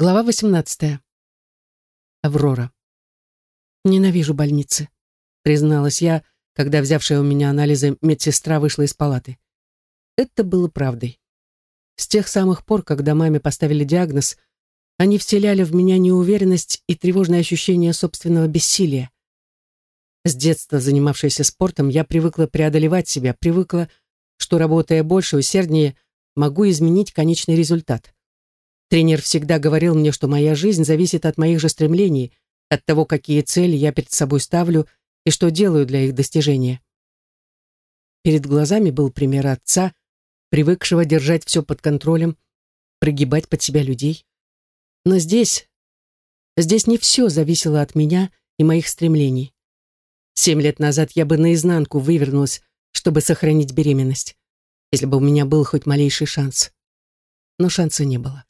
Глава 18. Аврора. «Ненавижу больницы», — призналась я, когда взявшая у меня анализы медсестра вышла из палаты. Это было правдой. С тех самых пор, когда маме поставили диагноз, они вселяли в меня неуверенность и тревожное ощущение собственного бессилия. С детства занимавшаяся спортом, я привыкла преодолевать себя, привыкла, что, работая больше, усерднее, могу изменить конечный результат. Тренер всегда говорил мне, что моя жизнь зависит от моих же стремлений, от того, какие цели я перед собой ставлю и что делаю для их достижения. Перед глазами был пример отца, привыкшего держать все под контролем, прогибать под себя людей. Но здесь, здесь не все зависело от меня и моих стремлений. Семь лет назад я бы наизнанку вывернулась, чтобы сохранить беременность, если бы у меня был хоть малейший шанс. Но шанса не было.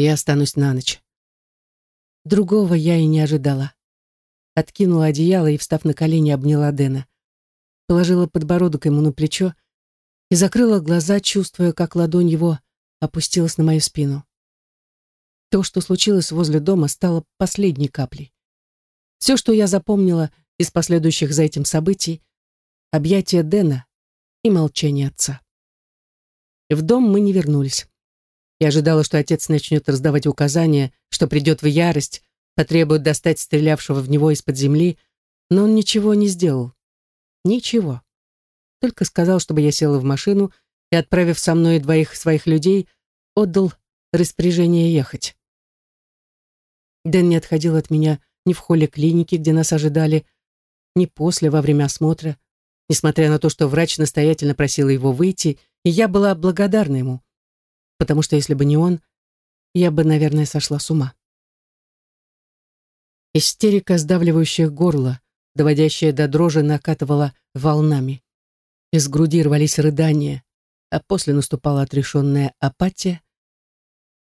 Я останусь на ночь. Другого я и не ожидала. Откинула одеяло и, встав на колени, обняла Дэна. Положила подбородок ему на плечо и закрыла глаза, чувствуя, как ладонь его опустилась на мою спину. То, что случилось возле дома, стало последней каплей. Все, что я запомнила из последующих за этим событий, объятия Дэна и молчание отца. В дом мы не вернулись. Я ожидала, что отец начнет раздавать указания, что придет в ярость, потребует достать стрелявшего в него из-под земли, но он ничего не сделал. Ничего. Только сказал, чтобы я села в машину и, отправив со мной двоих своих людей, отдал распоряжение ехать. Дэн не отходил от меня ни в холле клиники, где нас ожидали, ни после, во время осмотра, несмотря на то, что врач настоятельно просила его выйти, и я была благодарна ему потому что если бы не он, я бы, наверное, сошла с ума. Истерика, сдавливающая горло, доводящая до дрожи, накатывала волнами. Из груди рвались рыдания, а после наступала отрешенная апатия.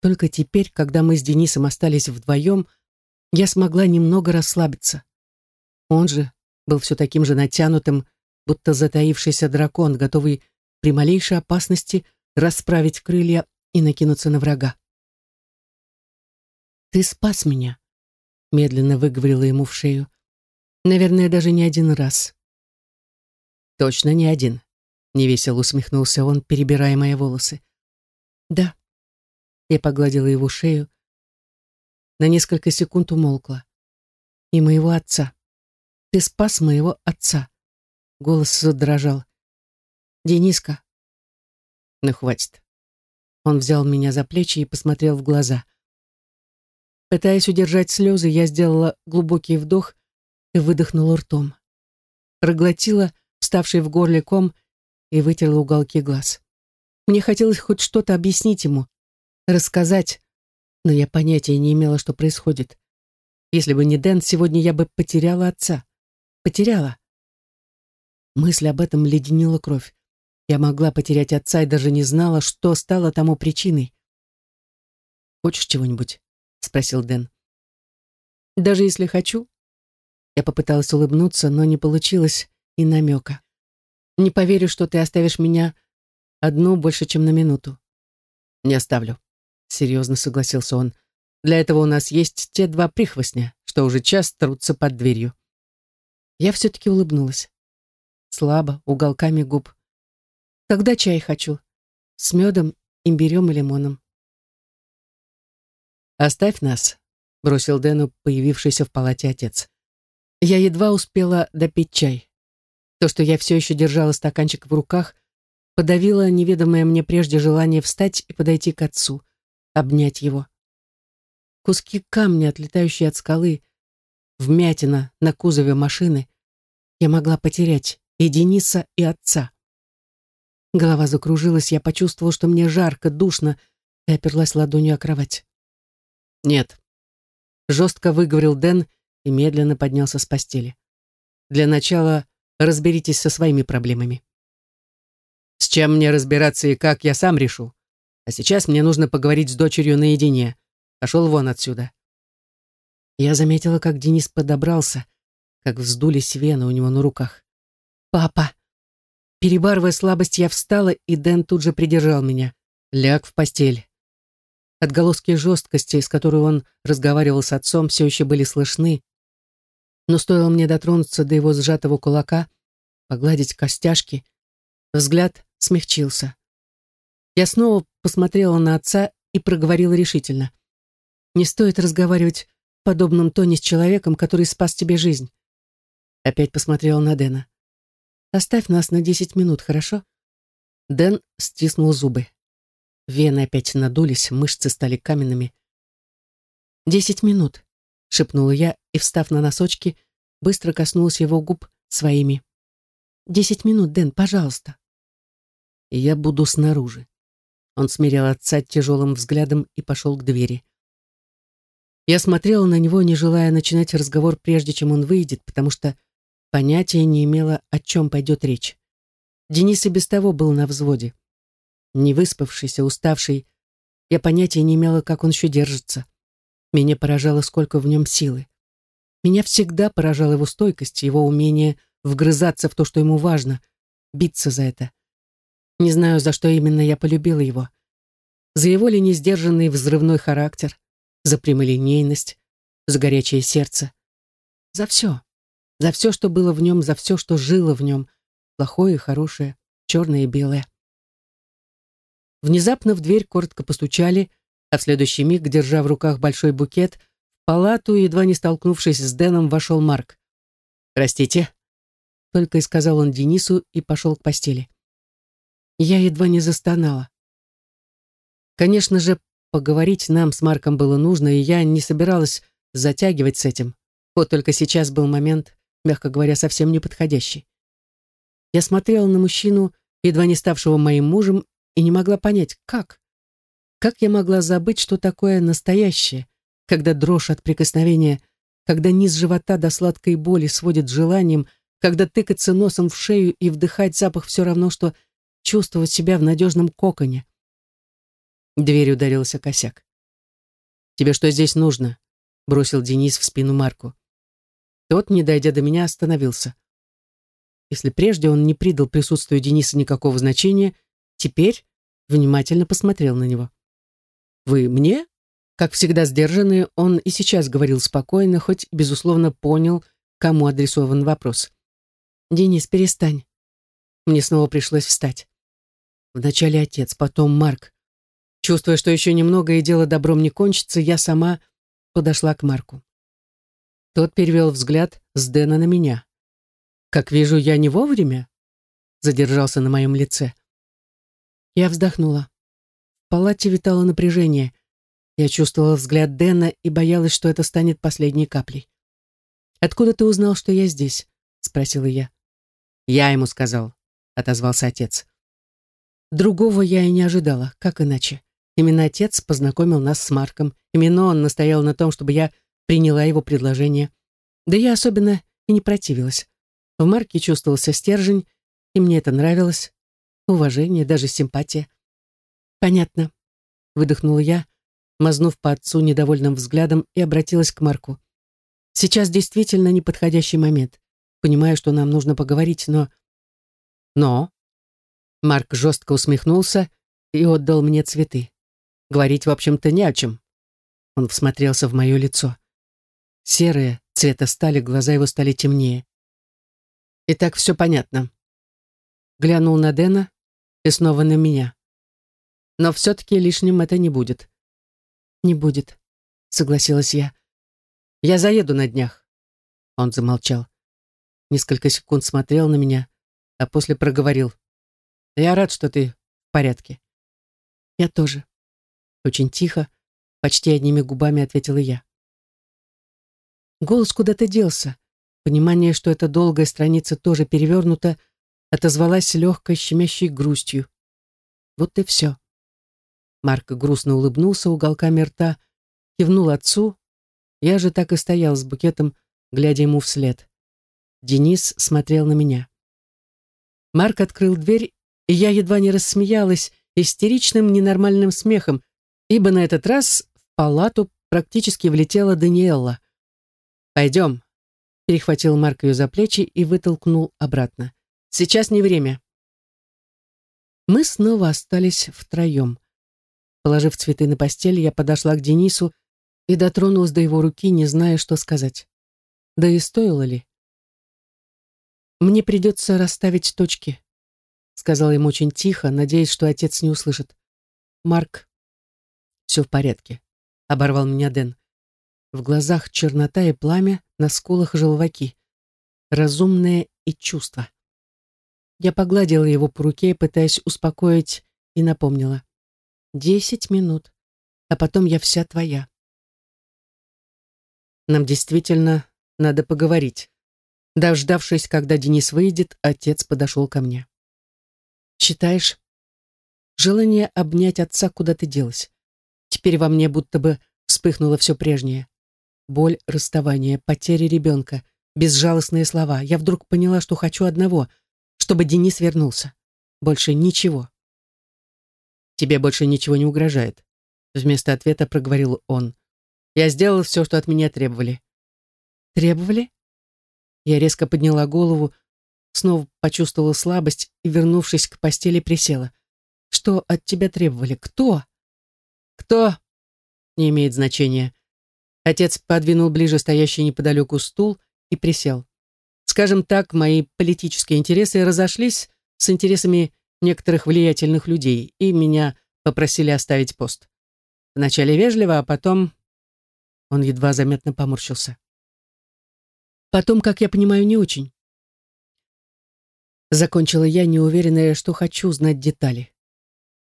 Только теперь, когда мы с Денисом остались вдвоем, я смогла немного расслабиться. Он же был все таким же натянутым, будто затаившийся дракон, готовый при малейшей опасности расправить крылья и накинуться на врага. «Ты спас меня», — медленно выговорила ему в шею. «Наверное, даже не один раз». «Точно не один», — невесело усмехнулся он, перебирая мои волосы. «Да». Я погладила его шею. На несколько секунд умолкла. «И моего отца. Ты спас моего отца». Голос задрожал. «Дениска». «Ну, хватит. Он взял меня за плечи и посмотрел в глаза. Пытаясь удержать слезы, я сделала глубокий вдох и выдохнула ртом. Проглотила вставший в горле ком и вытерла уголки глаз. Мне хотелось хоть что-то объяснить ему, рассказать, но я понятия не имела, что происходит. Если бы не Дэн, сегодня я бы потеряла отца. Потеряла. Мысль об этом леденила кровь. Я могла потерять отца и даже не знала, что стало тому причиной. «Хочешь чего-нибудь?» — спросил Дэн. «Даже если хочу». Я попыталась улыбнуться, но не получилось и намека. «Не поверю, что ты оставишь меня одну больше, чем на минуту». «Не оставлю», — серьезно согласился он. «Для этого у нас есть те два прихвостня, что уже час трутся под дверью». Я все-таки улыбнулась. Слабо, уголками губ. Тогда чай хочу. С медом, имбирем и лимоном. «Оставь нас», — бросил Дэну появившийся в палате отец. Я едва успела допить чай. То, что я все еще держала стаканчик в руках, подавило неведомое мне прежде желание встать и подойти к отцу, обнять его. Куски камня, отлетающие от скалы, вмятина на кузове машины, я могла потерять и Дениса, и отца. Голова закружилась, я почувствовала, что мне жарко, душно, и оперлась ладонью о кровать. «Нет», — жестко выговорил Дэн и медленно поднялся с постели. «Для начала разберитесь со своими проблемами». «С чем мне разбираться и как, я сам решу. А сейчас мне нужно поговорить с дочерью наедине. Пошел вон отсюда». Я заметила, как Денис подобрался, как вздулись вены у него на руках. «Папа!» Перебарывая слабость, я встала, и Дэн тут же придержал меня. «Ляг в постель». Отголоски жесткости, с которой он разговаривал с отцом, все еще были слышны. Но стоило мне дотронуться до его сжатого кулака, погладить костяшки, взгляд смягчился. Я снова посмотрела на отца и проговорила решительно. «Не стоит разговаривать в подобном тоне с человеком, который спас тебе жизнь». Опять посмотрела на Дэна. «Оставь нас на десять минут, хорошо?» Дэн стиснул зубы. Вены опять надулись, мышцы стали каменными. «Десять минут», — шепнула я и, встав на носочки, быстро коснулась его губ своими. «Десять минут, Дэн, пожалуйста». Я буду снаружи. Он смирил отца тяжелым взглядом и пошел к двери. Я смотрела на него, не желая начинать разговор, прежде чем он выйдет, потому что понятия не имела, о чем пойдет речь. Денис и без того был на взводе не выспавшийся, уставший. Я понятия не имела, как он еще держится. Меня поражало, сколько в нем силы. Меня всегда поражала его стойкость, его умение вгрызаться в то, что ему важно, биться за это. Не знаю, за что именно я полюбила его. За его ли несдержанный взрывной характер, за прямолинейность, за горячее сердце. За все. За все, что было в нем, за все, что жило в нем. Плохое и хорошее, черное и белое. Внезапно в дверь коротко постучали, а в следующий миг, держа в руках большой букет, в палату, едва не столкнувшись с Дэном, вошел Марк. «Простите», — только и сказал он Денису и пошел к постели. Я едва не застонала. Конечно же, поговорить нам с Марком было нужно, и я не собиралась затягивать с этим. Вот только сейчас был момент, мягко говоря, совсем неподходящий. Я смотрела на мужчину, едва не ставшего моим мужем, и не могла понять, как. Как я могла забыть, что такое настоящее, когда дрожь от прикосновения, когда низ живота до сладкой боли сводит желанием, когда тыкаться носом в шею и вдыхать запах все равно, что чувствовать себя в надежном коконе. Дверь ударился косяк. «Тебе что здесь нужно?» — бросил Денис в спину Марку. Тот, не дойдя до меня, остановился. Если прежде он не придал присутствию Дениса никакого значения, Теперь внимательно посмотрел на него. «Вы мне?» Как всегда сдержанный, он и сейчас говорил спокойно, хоть, безусловно, понял, кому адресован вопрос. «Денис, перестань». Мне снова пришлось встать. Вначале отец, потом Марк. Чувствуя, что еще немного и дело добром не кончится, я сама подошла к Марку. Тот перевел взгляд с Дэна на меня. «Как вижу, я не вовремя?» Задержался на моем лице. Я вздохнула. В палате витало напряжение. Я чувствовала взгляд Дэна и боялась, что это станет последней каплей. «Откуда ты узнал, что я здесь?» — спросила я. «Я ему сказал», — отозвался отец. Другого я и не ожидала, как иначе. Именно отец познакомил нас с Марком. Именно он настоял на том, чтобы я приняла его предложение. Да я особенно и не противилась. В Марке чувствовался стержень, и мне это нравилось уважение, даже симпатия. Понятно, выдохнула я, мазнув по отцу недовольным взглядом и обратилась к Марку. Сейчас действительно неподходящий момент. Понимаю, что нам нужно поговорить, но... Но... Марк жестко усмехнулся и отдал мне цветы. Говорить, в общем-то, не о чем. Он всмотрелся в мое лицо. Серые, цвета стали, глаза его стали темнее. Итак, все понятно. Глянул на Дэна, и снова на меня. Но все-таки лишним это не будет. Не будет, согласилась я. Я заеду на днях. Он замолчал. Несколько секунд смотрел на меня, а после проговорил. Я рад, что ты в порядке. Я тоже. Очень тихо, почти одними губами ответила я. Голос куда-то делся. Понимание, что эта долгая страница тоже перевернута, отозвалась легкой щемящей грустью. Вот и все. Марк грустно улыбнулся уголками рта, кивнул отцу. Я же так и стоял с букетом, глядя ему вслед. Денис смотрел на меня. Марк открыл дверь, и я едва не рассмеялась истеричным ненормальным смехом, ибо на этот раз в палату практически влетела Даниэлла. «Пойдем», — перехватил Марк ее за плечи и вытолкнул обратно. Сейчас не время. Мы снова остались втроем. Положив цветы на постель, я подошла к Денису и дотронулась до его руки, не зная, что сказать. Да и стоило ли? «Мне придется расставить точки», — сказала ему очень тихо, надеясь, что отец не услышит. «Марк, все в порядке», — оборвал меня Дэн. В глазах чернота и пламя, на скулах желваки. Разумное и чувство. Я погладила его по руке, пытаясь успокоить, и напомнила. «Десять минут, а потом я вся твоя». Нам действительно надо поговорить. Дождавшись, когда Денис выйдет, отец подошел ко мне. «Считаешь?» Желание обнять отца куда-то делось. Теперь во мне будто бы вспыхнуло все прежнее. Боль расставания, потери ребенка, безжалостные слова. Я вдруг поняла, что хочу одного, чтобы Денис вернулся. Больше ничего. «Тебе больше ничего не угрожает», — вместо ответа проговорил он. «Я сделал все, что от меня требовали». «Требовали?» Я резко подняла голову, снова почувствовала слабость и, вернувшись к постели, присела. «Что от тебя требовали? Кто?» «Кто?» «Не имеет значения. Отец подвинул ближе стоящий неподалеку стул и присел. Скажем так, мои политические интересы разошлись с интересами некоторых влиятельных людей, и меня попросили оставить пост. Вначале вежливо, а потом... Он едва заметно поморщился. Потом, как я понимаю, не очень. Закончила я, неуверенная, что хочу знать детали.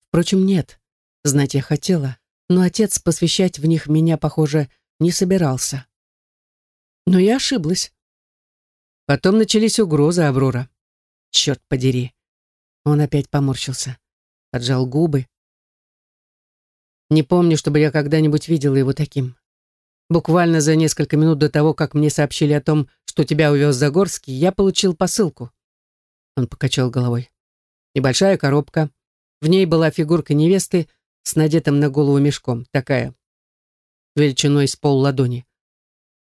Впрочем, нет. Знать я хотела, но отец посвящать в них меня, похоже, не собирался. Но я ошиблась. Потом начались угрозы Аврора. Черт подери. Он опять поморщился. Поджал губы. Не помню, чтобы я когда-нибудь видела его таким. Буквально за несколько минут до того, как мне сообщили о том, что тебя увез Загорский, я получил посылку. Он покачал головой. Небольшая коробка. В ней была фигурка невесты с надетым на голову мешком. Такая, величиной с пол ладони.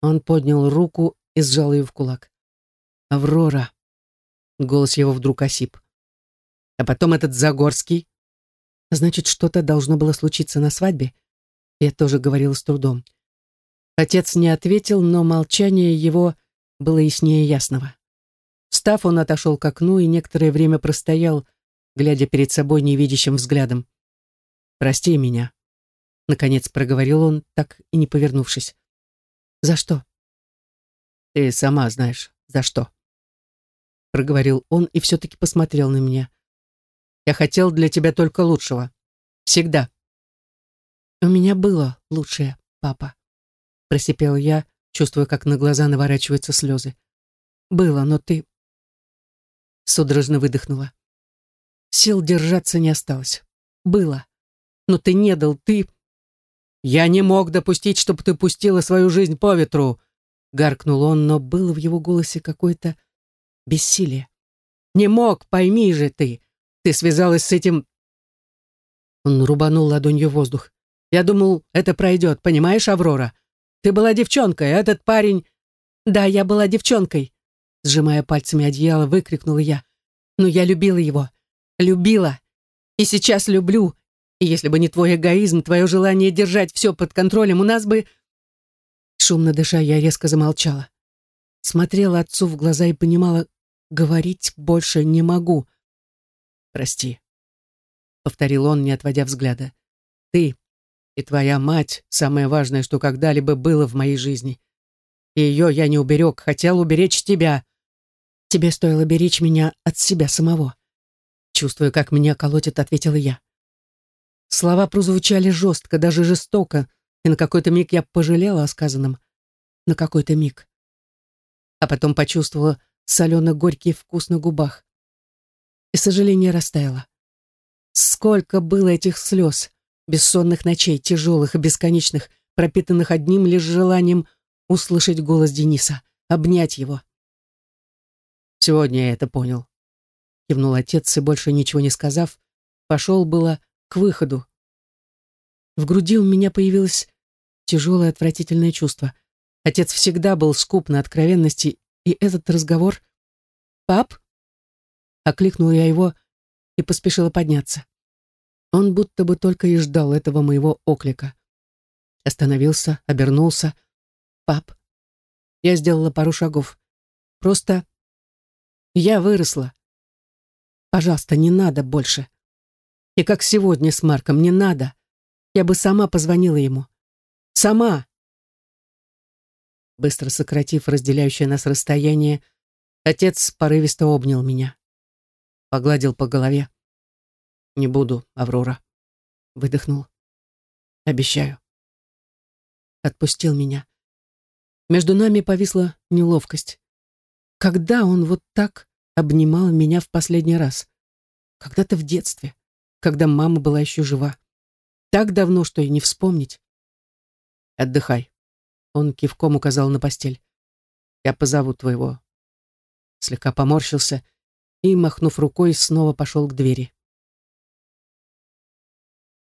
Он поднял руку и сжал ее в кулак. «Аврора!» Голос его вдруг осип. А потом этот Загорский. Значит, что-то должно было случиться на свадьбе? Я тоже говорила с трудом. Отец не ответил, но молчание его было яснее ясного. Встав, он отошел к окну и некоторое время простоял, глядя перед собой невидящим взглядом. «Прости меня», Наконец проговорил он, так и не повернувшись. «За что?» «Ты сама знаешь, за что?» Проговорил он и все-таки посмотрел на меня. «Я хотел для тебя только лучшего. Всегда». «У меня было лучшее, папа», просипел я, чувствуя, как на глаза наворачиваются слезы. «Было, но ты...» Судорожно выдохнула. Сил держаться не осталось. «Было. Но ты не дал, ты...» «Я не мог допустить, чтобы ты пустила свою жизнь по ветру!» Гаркнул он, но было в его голосе какое-то бессилие. «Не мог, пойми же ты! Ты связалась с этим...» Он рубанул ладонью воздух. «Я думал, это пройдет, понимаешь, Аврора? Ты была девчонкой, а этот парень...» «Да, я была девчонкой!» Сжимая пальцами одеяло, выкрикнула я. «Но я любила его. Любила. И сейчас люблю. И если бы не твой эгоизм, твое желание держать все под контролем, у нас бы...» Шумно дыша, я резко замолчала. Смотрела отцу в глаза и понимала, говорить больше не могу. «Прости», — повторил он, не отводя взгляда. «Ты и твоя мать — самое важное, что когда-либо было в моей жизни. И ее я не уберег, хотел уберечь тебя. Тебе стоило беречь меня от себя самого». Чувствуя, как меня колотит, ответила я. Слова прозвучали жестко, даже жестоко, и на какой-то миг я пожалела о сказанном. На какой-то миг. А потом почувствовала солено-горький вкус на губах. И сожаление растаяло. Сколько было этих слез, бессонных ночей, тяжелых и бесконечных, пропитанных одним лишь желанием услышать голос Дениса, обнять его. «Сегодня я это понял», — кивнул отец и, больше ничего не сказав, пошел было к выходу. В груди у меня появилось тяжелое отвратительное чувство. Отец всегда был скуп на откровенности, и этот разговор... «Пап?» Окликнула я его и поспешила подняться. Он будто бы только и ждал этого моего оклика. Остановился, обернулся. «Пап». Я сделала пару шагов. Просто я выросла. Пожалуйста, не надо больше. И как сегодня с Марком, не надо. Я бы сама позвонила ему. Сама. Быстро сократив разделяющее нас расстояние, отец порывисто обнял меня. Погладил по голове. «Не буду, Аврора», — выдохнул. «Обещаю». Отпустил меня. Между нами повисла неловкость. Когда он вот так обнимал меня в последний раз? Когда-то в детстве, когда мама была еще жива. Так давно, что и не вспомнить. «Отдыхай», — он кивком указал на постель. «Я позову твоего». Слегка поморщился и, махнув рукой, снова пошел к двери.